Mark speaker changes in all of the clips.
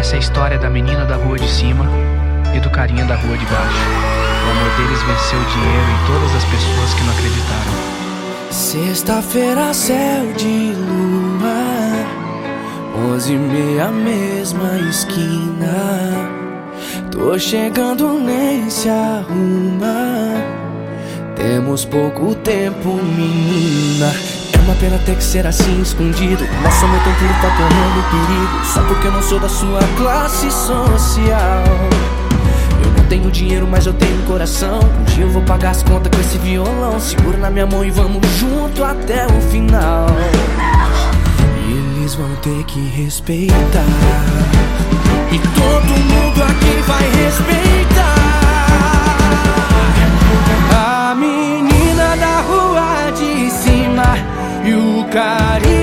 Speaker 1: Essa é a história da menina da rua de cima e do carinha da rua de baixo. O amor deles venceu o dinheiro e todas as pessoas que não acreditaram.
Speaker 2: Sexta-feira, céu de lua, onze e meia, mesma esquina. Tô chegando, nem se arruma. Temos pouco tempo, menina. Uma pena ter que ser assim escondido. Nosso amor tão puro tá correndo perigo. Só porque eu não sou da sua classe social. Eu não tenho dinheiro, mas eu tenho coração. Um dia eu vou pagar as contas com esse violão. Segura na minha mão e vamos junto até o final. E eles vão ter que respeitar. E o carinha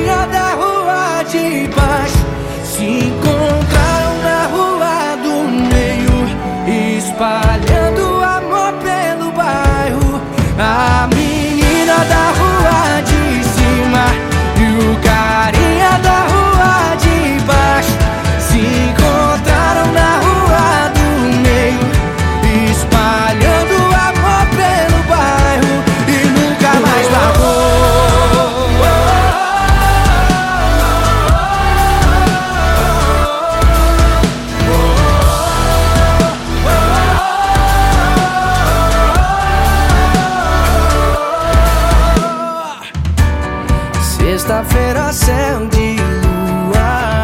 Speaker 2: Sexta-feira, céu de lua.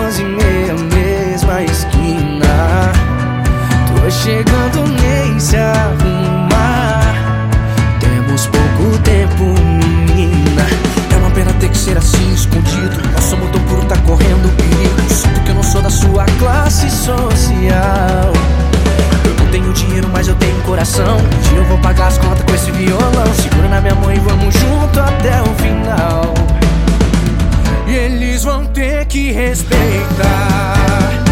Speaker 2: Onze e meia, mesma esquina. Tô chegando, nem se arruma. Temos pouco tempo, menina. É uma pena ter que ser assim, escondido. Nosso tão puro tá correndo perigo. Só porque eu não sou da sua classe social. Eu não tenho dinheiro, mas eu tenho coração. Um dia eu vou pagar as contas com esse violão. Segura na minha mão e vamos junto até o eles vão ter que respeitar.